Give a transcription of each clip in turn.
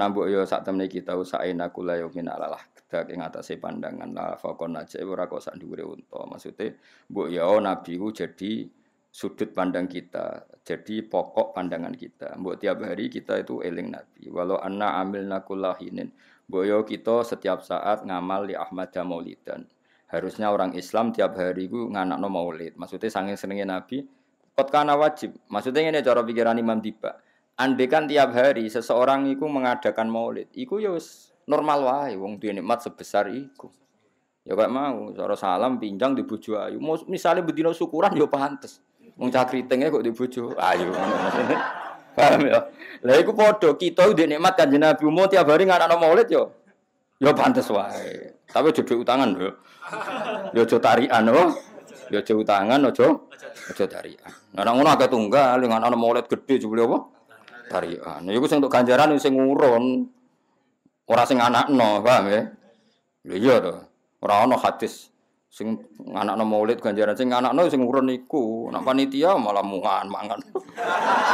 anna mbok yo sak temne kita usaina kula yaumin alalah kedak ing atase pandangan. La fakon aja ora kok sak dhuwure unta. Maksude mbok yo nabi ku jadi sudut pandang kita jadi pokok pandangan kita. Mbok tiap hari kita itu eling nabi. Walau anna amilna kullahinin. Mbok yo kita setiap saat ngamal li Ahmad Maulidan. Harusnya orang Islam tiap hari ku nganakno maulid. Maksudnya saking senenge nabi kot kana wajib. Maksudnya ini cara pikiran Imam Tiba Andai kan tiap hari seseorang itu mengadakan maulid, itu ya normal wae wong duwe nikmat sebesar iku. Ya gak mau, cara salam pinjang di bojo ayu. Misalnya bedino syukuran ya pantes. Wong cakritenge kok di bojo ayu. Paham ya? Lah iku padha kita duwe nikmat Kanjeng Nabi umum tiap hari nganakno maulid ya. Ya pantes wae. Tapi aja utangan lho. Ya aja tarian oh. Ya aja utangan aja aja tarian. Nah ngono akeh tunggal nganakno maulid gede jebule apa? Tarian. Iku sing untuk ganjaran sing ngurun. Ora sing anakno, paham ya? Lha iya to. Ora ana hadis sing anakno maulid ganjaran sing anakno sing ngurun iku. Nek panitia malah mungan mangan.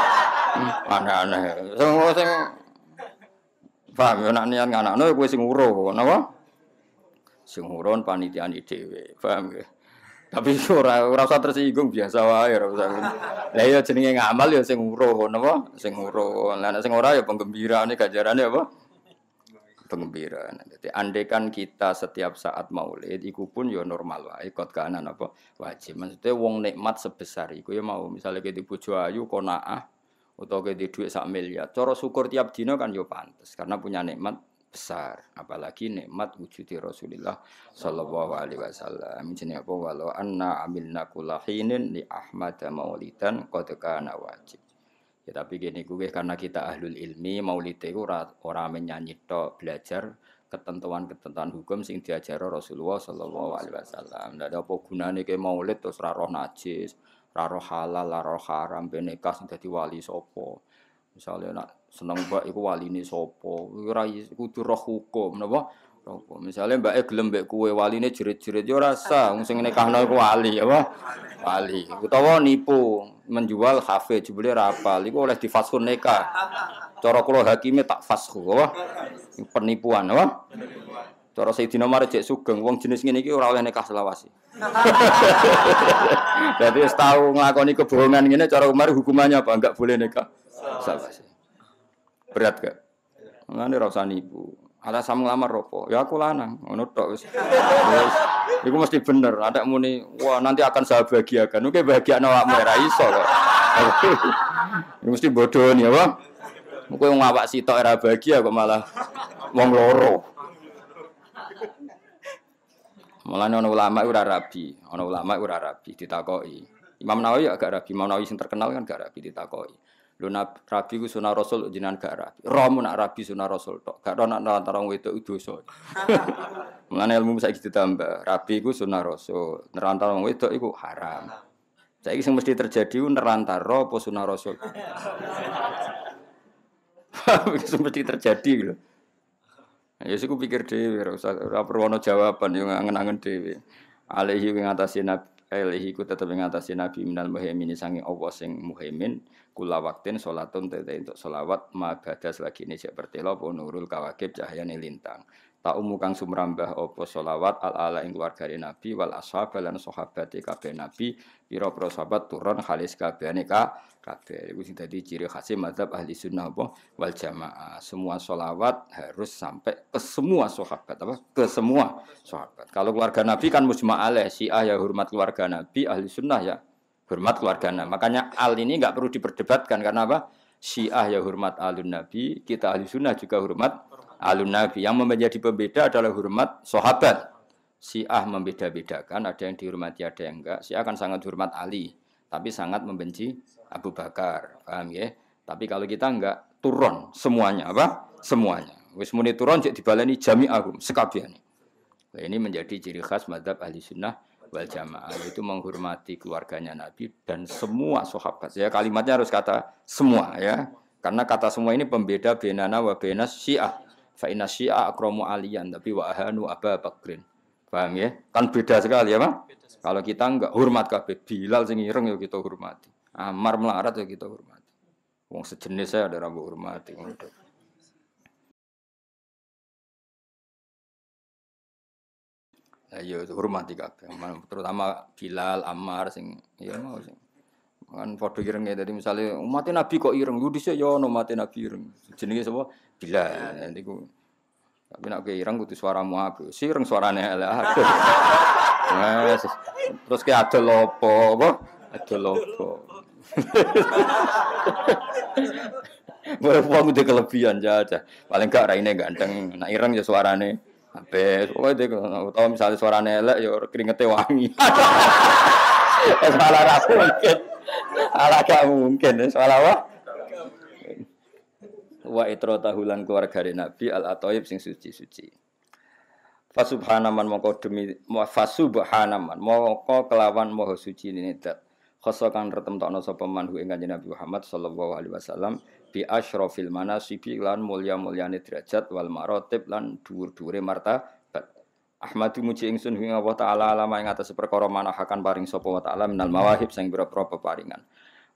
Aneh-aneh. Sing sing paham ya nek niat anakno kuwi sing ngurun, napa? Sing ngurun panitiane dhewe, paham ya? Tapi ora ora usah tersinggung biasa wae ora usah. Lah iya jenenge ngamal ya sing uruh napa? Sing uruh. Lah nek sing ora ya penggembiraan ganjarane apa? Penggembiraan. Jadi andekan kita setiap saat maulid iku pun ya normal wae kot kanan apa wajib. Maksudnya wong nikmat sebesar iku ya mau misalnya kita bojo ayu konaah utawa kita duit sak miliar. Cara syukur tiap dino kan yo pantes karena punya nikmat besar apalagi nikmat wujudi Rasulullah sallallahu alaihi wasallam. Jenenge apa? Walau anna amilna kullahinin li Ahmad maulidan qad kana wajib. Ya tapi gini gue karena kita ahlul ilmi maulid itu ora, ora menyanyi tok belajar ketentuan-ketentuan hukum sing diajar Rasulullah sallallahu alaihi wasallam. Ndak ada apa gunane ke maulid terus ra roh najis ra roh halal ra roh haram ben nikah sing dadi wali sapa misalnya nak seneng mbak iku waline sapa? Ora kudu roh hukum napa apa misale mbake gelem mbek kowe waline jerit-jerit ora sah. Wong sing nikahno iku wali apa? Wali. Utawa nipu menjual kafe jebule rapal iku oleh difashun nikah. Cara kula hakime tak fashu apa? Penipuan apa? Cara Sayyidina Umar cek sugeng wong jenis ngene iki ora oleh nikah selawasi Jadi tahu nglakoni kebohongan ngene cara Umar hukumannya apa? Enggak boleh nikah selawasi Berat gak? Ngene ora usah nipu. Alasan ngelamar ropo, ya aku lanang, ngono wis. Wis iku mesti bener. Ada muni, wah nanti akan saya bahagiakan. Oke bahagia awakmu ora iso. Iku mesti bodoh nih apa? Kowe ngawak sitok era bahagia kok malah wong loro. Malah ana ulama ora rabi, ana ulama ora rabi ditakoki. Imam Nawawi agak rabi, Imam Nawawi sing terkenal kan gak rabi ditakoki. Lu rabi ku sunah rasul jenengan gak rabi. Romo nak rabi sunah rasul tok. Gak ana antara wedok dosa. Mulane ilmu saiki ditambah. Rabi ku sunah rasul. Nerantara wong wedok iku haram. Saiki sing mesti terjadi ku nerantara apa sunah rasul. Itu mesti terjadi lho. Ya sik pikir dhewe ora usah ora perlu jawaban yo ngangen-angen dhewe. Alaihi ing atase nabi alaihi ku tetep ing atase nabi minal muhaimin sange Allah sing muhaimin kula waktin salatun tete untuk solawat ma bada selagi ini cek bertelo nurul kawakib lintang. Tak umu kang sumrambah opo solawat al ala ing keluarga nabi wal ashab lan sahabat kabeh nabi pira pira sahabat turun halis kabehane ka kabeh. Iku sing ciri khas mazhab ahli sunnah apa? Wal jamaah. Semua solawat harus sampai ke semua sahabat apa? Ke semua sahabat. Kalau keluarga nabi kan mujma alaih syiah ya hormat keluarga nabi ahli sunnah ya hormat keluarga Nabi. Makanya al ini nggak perlu diperdebatkan karena apa? Syiah ya hormat alun Nabi, kita ahli sunnah juga hormat alun Nabi. Yang menjadi pembeda adalah hormat sahabat. Syiah membeda-bedakan, ada yang dihormati, ada yang enggak. Syiah akan sangat hormat Ali, tapi sangat membenci Abu Bakar. Paham ya? Tapi kalau kita enggak turun semuanya apa? Semuanya. Wis muni turun cek dibaleni jami'ahum sekabiane. Nah, ini menjadi ciri khas madhab ahli sunnah wal jamaah itu menghormati keluarganya Nabi dan semua sahabat. Ya kalimatnya harus kata semua ya. Karena kata semua ini pembeda benana wa benas syiah. Fa inna syiah akromu aliyan tapi wa ahanu aba bakrin. Paham ya? Kan beda sekali ya, Pak? Kalau kita enggak hormat kabeh Bilal sing ireng ya kita hormati. Amar melarat ya kita hormati. Wong sejenis saya ada rambut hormati. Iya hormati kabeh. Terutama Bilal, Ammar sing ya mau sing kan padha ireng dadi misale umat Nabi kok ireng lu dhisik ya ono umat Nabi ireng. Jenenge sapa? Bilal. Niku tapi nak ireng kudu suaramu apik. Sireng suarane elek. Aduh. Terus ke ada lopo apa? Ada lopo. Boleh uang udah kelebihan aja. Paling gak raine ganteng. Nak ireng ya suarane apik. Pokoke utawa misalnya suarane elek ya keringete wangi. Salah ra mungkin. Ala gak mungkin. Salah apa? Wa itro tahulan keluarga Nabi al atoyib sing suci-suci. Fasubhanaman moko demi fasubhanaman moko kelawan moho suci ini dat. Khoso kang retemtokno sapa manhu ing Kanjeng Nabi Muhammad sallallahu alaihi wasallam bi asyrafil manasibi lan mulya-mulyane derajat wal marotib lan dhuwur-dhuwure martabat. Ahmadu muji ingsun ing Allah taala alama ing atas perkara manahakan paring sapa wa taala minal mawahib sing pira-pira peparingan.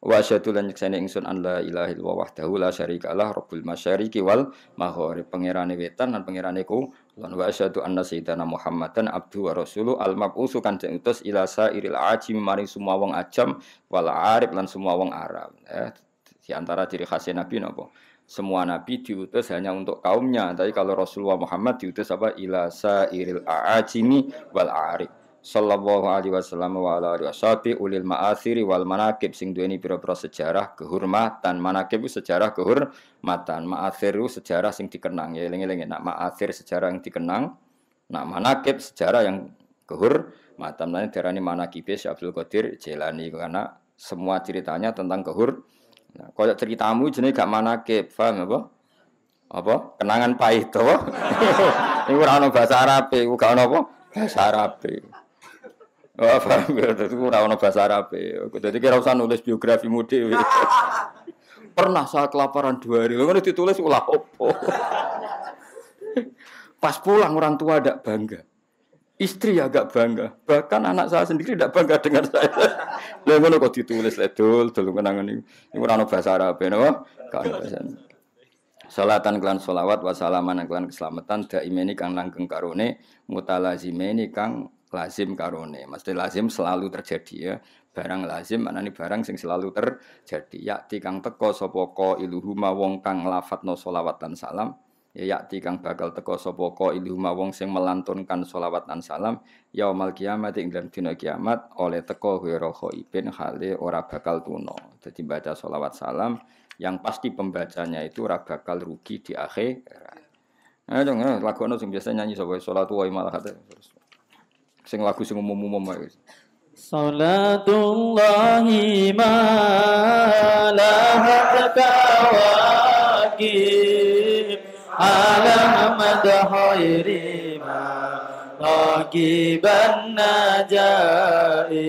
Wa asyhadu lan nyekseni ingsun an la ilaha illallah wahdahu la syarikalah rabbul masyariqi wal maghrib pangerane wetan lan pangerane ku lan wa asyhadu anna sayyidana Muhammadan abdu wa rasuluh al mabusu kan utus ila sairil ajim maring semua wong ajam wal arif lan semua wong Arab. Eh, di antara ciri khasnya Nabi napa? Semua nabi diutus hanya untuk kaumnya. Tapi kalau Rasulullah Muhammad diutus apa? Ila sairil ajimi wal arif sallallahu alaihi wasallam wa ala alihi washabi ulil ma'athiri wal manakib sing duweni pira-pira sejarah kehormatan. Manakib sejarah kehormatan. Ma'athir sejarah sing dikenang. Ya eling-eling nak ma'athir sejarah yang dikenang nak manakib sejarah yang kehormatan. Lan darani manakib Syekh Abdul Qadir Jailani karena semua ceritanya tentang kehur nah, kalau ceritamu jenis gak manakib paham apa apa kenangan pahit to ini ora ono bahasa Arab iku gak ono apa bahasa Arab Wah, paham ya, itu ora ono bahasa Arab. Jadi kira usah nulis biografi dhewe. Pernah saat kelaparan dua hari, ngono ditulis ulah opo. Pas pulang orang tua tidak bangga. Istri agak bangga. Bahkan anak saya sendiri tidak bangga dengan saya. Lha ngono kok ditulis ledul, dul kenangan ini. Ini ora ono bahasa Arab, napa? Kan bahasa. Salatan klan solawat wasalaman klan keselamatan daimeni kang langgeng karone mutalazimeni kang lazim karone. Mesti lazim selalu terjadi ya. Barang lazim ini barang sing selalu terjadi. Yakti kang teko sapa ka iluhuma wong kang lafadzno selawat dan salam. Ya yakti kang bakal teko sapa ka iluhuma wong sing melantunkan selawat dan salam yaumal kiamat ing dalam dina kiamat oleh teko ghairu khaibin hale ora bakal tuno. Jadi baca selawat salam yang pasti pembacanya itu ora bakal rugi di akhir. Nah, dong, lagu sing biasa nyanyi sapa salatu wa malah. Sing lagu sing umum-umum wae. Salatullahi ma lahat kawakib ala madhairi ma ragiban najaib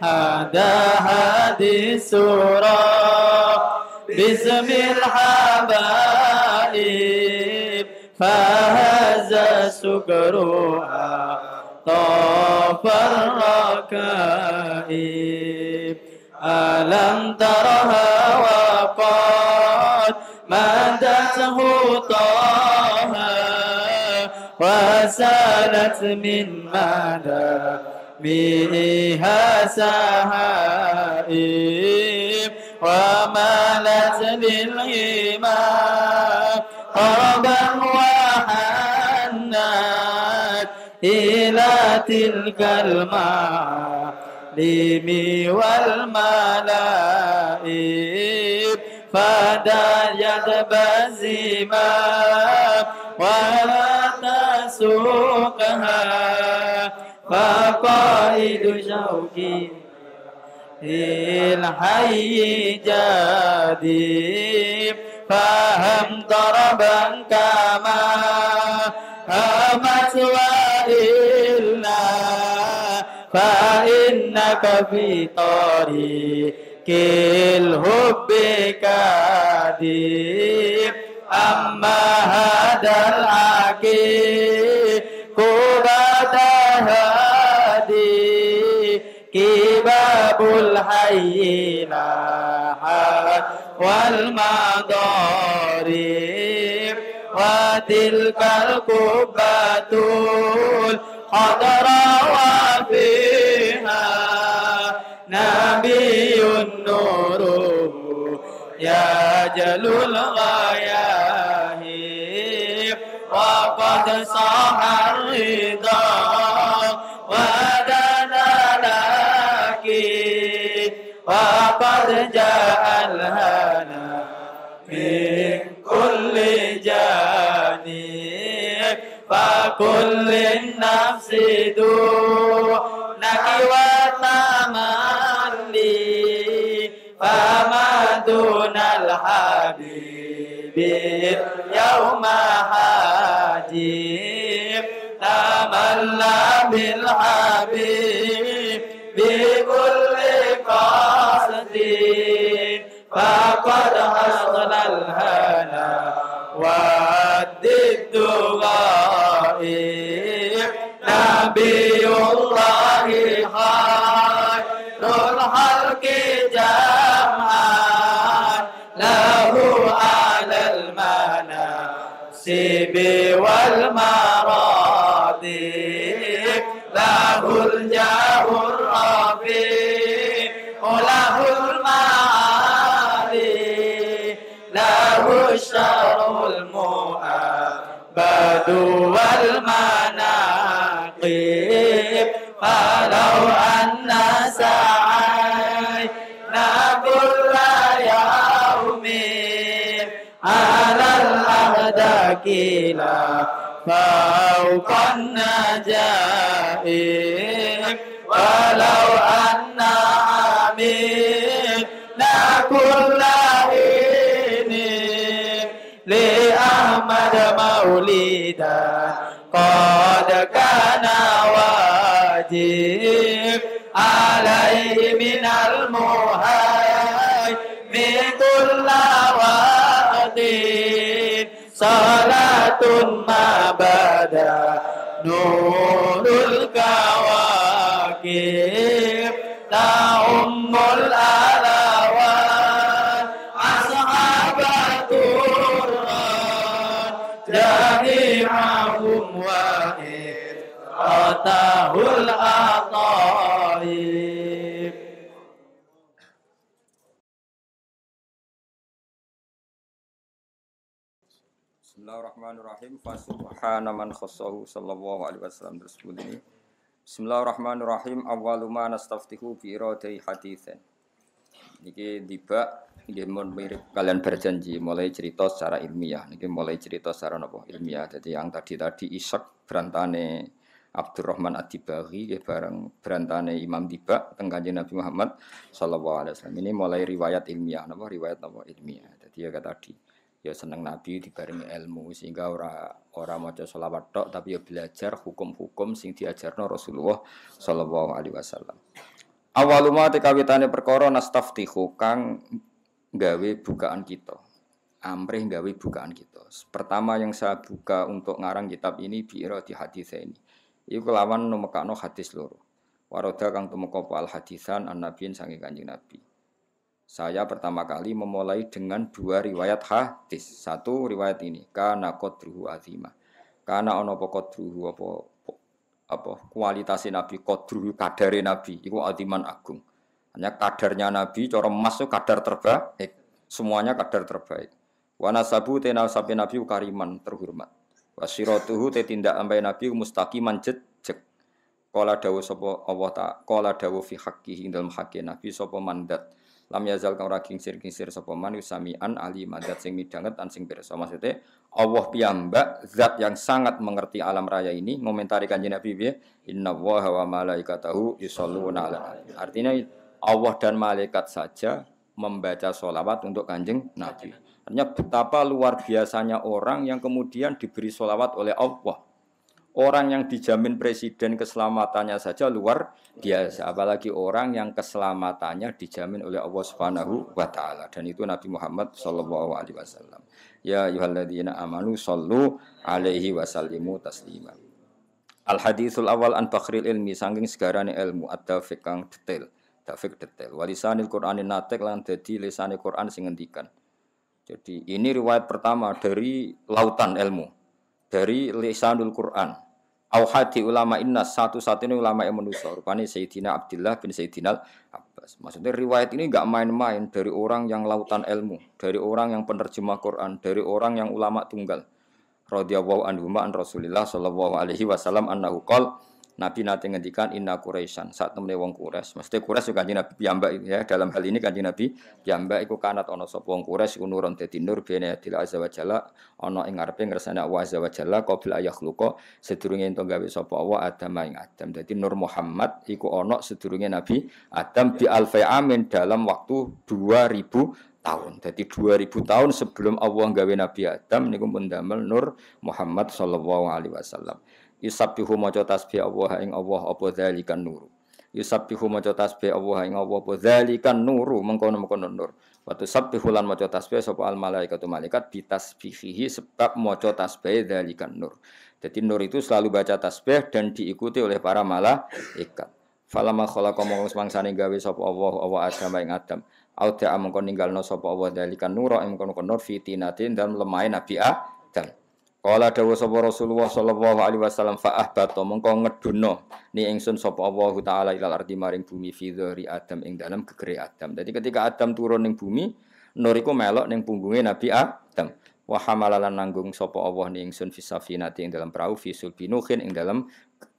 hada hadis surah bismil habaib fahaza sukruha طاف الركائب ألم ترها وقد طه وسالت من مدى بها سهائب ومالت للغمام قربا وحنات إلى تلك المعالم والملائب فدايت بزما ولا تسوقها فقائد شوقي الحي جديد فهم ضربا كما همت وإلا فإنك في طريق kil hubbi kadib amma hadal aki kubata hadi kibabul hayyina wal madarib wa tilkal kubatul khadra wa nabiyun nuruhu ya jalul ghayahi. Wa qad sahar ridha wa danalaki wa qad ja'al hana min kulli janib fa nafsi دون الحبيب يوم حاجب. تملى بالحبيب بكل قصد. فقد حصل الهنا والضد غائب نبي الله خير المناصب والمراضي له الجاه الرفيع وله المعالي له الشرع المؤبد والمناقب كلا فوق النجائب ولو أن عملنا كل حين لأحمد مولدا قد كان واجب عليه من المهيمن كل وقت صلاة ما بدا نور الكواكب تعم الألوان أصحاب القرآن جميعهم وإن أتاه Bismillahirrahmanirrahim. Fasubhana man khassahu sallallahu alaihi wasallam terus bunyi. Bismillahirrahmanirrahim. Awwalu ma nastaftihu bi iradai haditsan. Niki tiba nggih mirip kalian berjanji mulai cerita secara ilmiah. Niki mulai cerita secara napa ilmiah. Jadi yang tadi-tadi Ishak berantane Abdurrahman Ad-Dibaghi bareng berantane Imam Tiba teng Kanjeng Nabi Muhammad sallallahu alaihi wasallam. Ini mulai riwayat ilmiah napa riwayat napa ilmiah. Jadi ya tadi ya seneng Nabi dibarengi ilmu sehingga ora ora maca selawat tok tapi ya belajar hukum-hukum sing diajarno Rasulullah sallallahu alaihi wasallam. Awaluma tekawitane perkara nastaftihu kang gawe bukaan kita. Amrih gawe bukaan kita. Pertama yang saya buka untuk ngarang kitab ini biira di hadis ini. Iku kelawan numekakno hadis loro. Waroda kang tumeka al hadisan an nabiyin sange kanjeng Nabi. Saya pertama kali memulai dengan dua riwayat hadis. Satu riwayat ini, kana qadruhu azimah. Kana ono apa qadruhu apa apa kualitas Nabi qadruhu kadare Nabi iku aziman agung. Hanya kadarnya Nabi cara itu kadar terbaik. Semuanya kadar terbaik. Wa nasabu te nasabe Nabi kariman terhormat. Wa siratuhu te tindak ambai Nabi mustaqiman jejeg. Kala dawuh sapa Allah ta, kala dawuh fi haqqihi dalam haqqi Nabi sapa mandat lam yazal kang ora kingsir-kingsir sapa man yusamian ali madat sing midanget an sing pirsa. Maksudnya Allah piyambak zat yang sangat mengerti alam raya ini ngomentari kanjeng Nabi piye? Inna wa malaikatahu yusholluna ala artinya Allah dan malaikat saja membaca sholawat untuk kanjeng Nabi. Artinya betapa luar biasanya orang yang kemudian diberi sholawat oleh Allah Orang yang dijamin presiden keselamatannya saja luar biasa, apalagi orang yang keselamatannya dijamin oleh Allah Subhanahu wa taala dan itu Nabi Muhammad sallallahu alaihi wasallam. Ya ayyuhalladzina amanu sallu alaihi wasallimu taslima. Al hadisul awal an bakhril ilmi saking segarane ilmu ada kang detail, dafik detail. Walisanil Qur'anin natek lan dadi lisane Qur'an sing ngendikan. Jadi ini riwayat pertama dari lautan ilmu dari lisanul Quran. Auhadi ulama inna satu-satunya ulama yang manusia rupanya Sayyidina Abdullah bin Sayyidina Abbas. Maksudnya riwayat ini nggak main-main dari orang yang lautan ilmu, dari orang yang penerjemah Quran, dari orang yang ulama tunggal. Radhiyallahu anhu an Rasulillah sallallahu alaihi wasallam annahu qol Nabi nanti ngendikan inna Quraisyan saat temene wong Quraisy. Mesti Quraisy juga kanjeng Nabi piyambak ya. Dalam hal ini kanjeng Nabi piyambak iku kanat ana sapa wong Quraisy nurun dadi nur bene adil azza wa jalla ana ing ngarepe ngersane Allah azza wa jalla qabil ayakhluqa sedurunge ento gawe sapa Allah Adam ing Adam. Dadi Nur Muhammad iku ana sedurunge Nabi Adam bi alfi amin dalam waktu 2000 tahun. Jadi 2000 tahun sebelum Allah gawe Nabi Adam niku pun damel Nur Muhammad sallallahu alaihi wasallam. Yusabbihu maca tasbih Allah ing Allah apa dzalikan nur. Yusabbihu maca tasbih Allah ing Allah apa dzalikan nuru mengkono-mengkono nur. Wa tusabbihu lan maca tasbih sapa al malaikatu malaikat bitasbihihi sebab maca tasbih dzalikan nur. Jadi nur itu selalu baca tasbih dan diikuti oleh para malaikat. Falama khalaqa mongko semangsane gawe sapa Allah Allah Adam ing Adam. Auda mengko ninggalno sapa Allah dzalikan nur ing kono nur fitinatin dan lemah Nabi Adam. Kala dawuh sapa Rasulullah sallallahu alaihi wasallam fa ahbata mengko ngedunno ni ingsun sapa Allah taala ilal ardi maring bumi fi dzari Adam ing dalam gegere Adam. Jadi ketika Adam turun ning bumi, nur iku melok ning punggunge Nabi Adam. Wa hamalalan nanggung sapa Allah ni ingsun fi safinati ing dalam perahu fi sulbinuhin ing dalam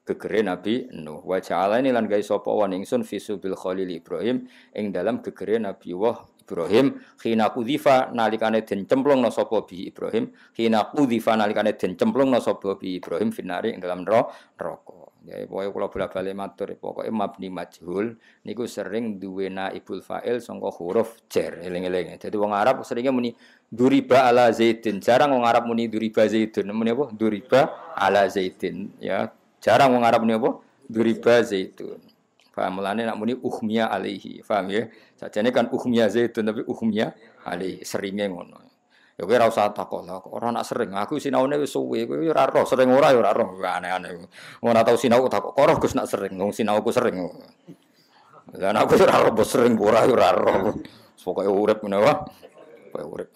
gegere Nabi Nuh. Wa ja'ala ini lan gawe sapa wa ingsun fi sulbil Khalil Ibrahim ing dalam gegere Nabi Wah Ibrahim khina kudhifa nalikane den cemplungna sapa bi Ibrahim khina kudhifa nalikane den cemplungna sapa bi Ibrahim finari ing dalam neraka. Ya pokoke kula bola-balik matur pokoke mabni majhul niku sering duwe naibul fa'il sangka huruf jar eling-eling. Dadi wong Arab seringnya muni duriba ala zaidin. Jarang wong Arab muni duriba zaidun. Muni apa? Duriba ala zaidin. Ya, jarang wong Arab muni apa? Duriba zaitun. Paham mulane nak muni uhmiya alaihi. Paham ya? Sajane kan uhmiya zaitun tapi uhmiya alaihi seringe ngono. Ya kowe ora usah takok lah, ora nak sering. Aku sinaune wis suwe, kowe ora roh, sering ora ya ora roh. Aneh-aneh. Ora tau sinau takok, kok Gus nak sering, wong sinauku sering. Lah aku ora roh sering ora ora roh. Pokoke urip ngene wae. Pokoke urip.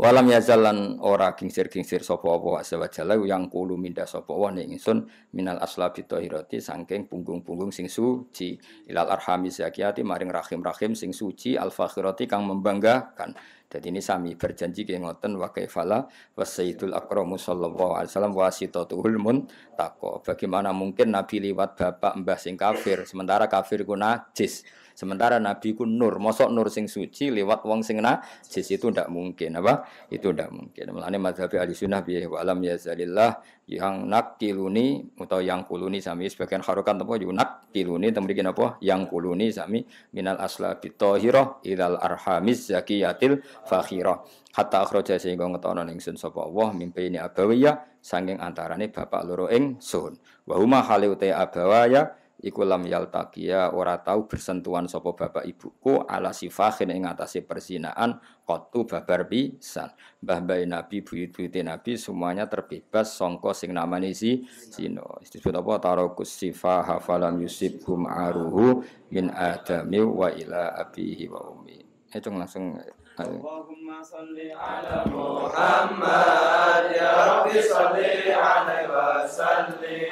Walam yazalan ora kingsir-kingsir sapa apa azza wa jalla yang kulu minda sapa wa ning ingsun minal aslabi tahirati saking punggung-punggung sing suci ilal arhami zakiyati maring rahim-rahim sing suci al fakhirati kang membanggakan. Jadi ini sami berjanji ke ngoten wa kaifala wa sayyidul akramu sallallahu alaihi wasallam wasitatuhul muntaqo. Bagaimana mungkin Nabi liwat bapak mbah sing kafir sementara kafir ku najis. Sementara Nabi ku nur, mosok nur sing suci lewat wong sing najis itu ndak mungkin apa? Itu ndak mungkin. Mulane mazhab ahli sunnah bi wa alam yazalillah yang nakiluni atau yang kuluni sami sebagian harokan apa yo nakiluni temrikin apa? Yang kuluni sami minal asla bitahirah ilal arhamiz zakiyatil fakhirah. Hatta akhraja sehingga ngetono ningsun sapa Allah mimpi ini abawiyah sanging antarane bapak loro ing sun. Wa huma haliute abawaya iku lam yaltaqiya ora tau bersentuhan sapa bapak ibuku ala sifahin ing atase perzinaan qatu babar pisan. Mbah mbah nabi buyut-buyute nabi semuanya terbebas songko sing namane si zina. Disebut apa? Tarakus sifah hafalam yusibhum aruhu min adami wa ila abihi wa ummi. Itu langsung eh, Allahumma salli ala Muhammad ya rabbi salli alaihi wa sallim.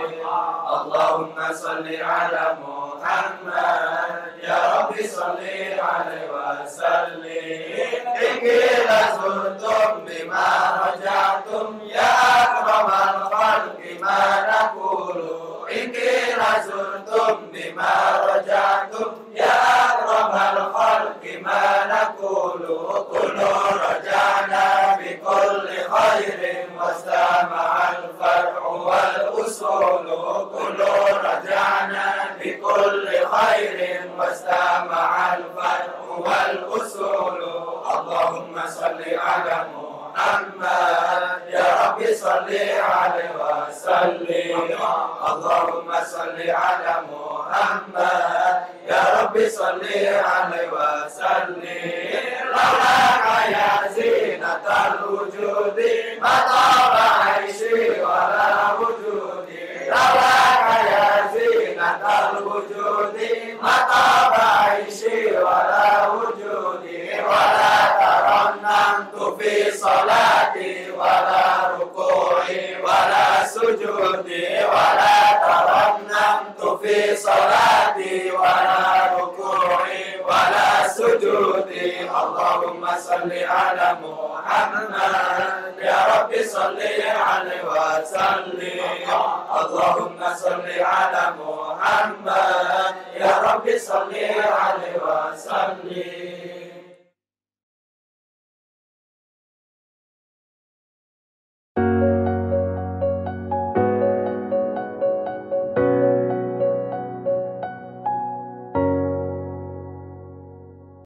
اللهم صل على محمد. يا رب صل عليه وسلم. إن قيل زرتم بما بكل خير واستمع الفرع والأصول. اللهم صل على محمد. يا رب صل عليه وسلم. اللهم صل على محمد. يا رب صل عليه وسلم. لولاك يا زينة الوجود. ما طاب عيشي ولا وجودي ترنمت في صلاتي ولا ركوعي ولا sujudi wa la tarannamtu fi salati wa la ruku'i wa la sujudi Allahumma salli ala Muhammad ya Rabbi salli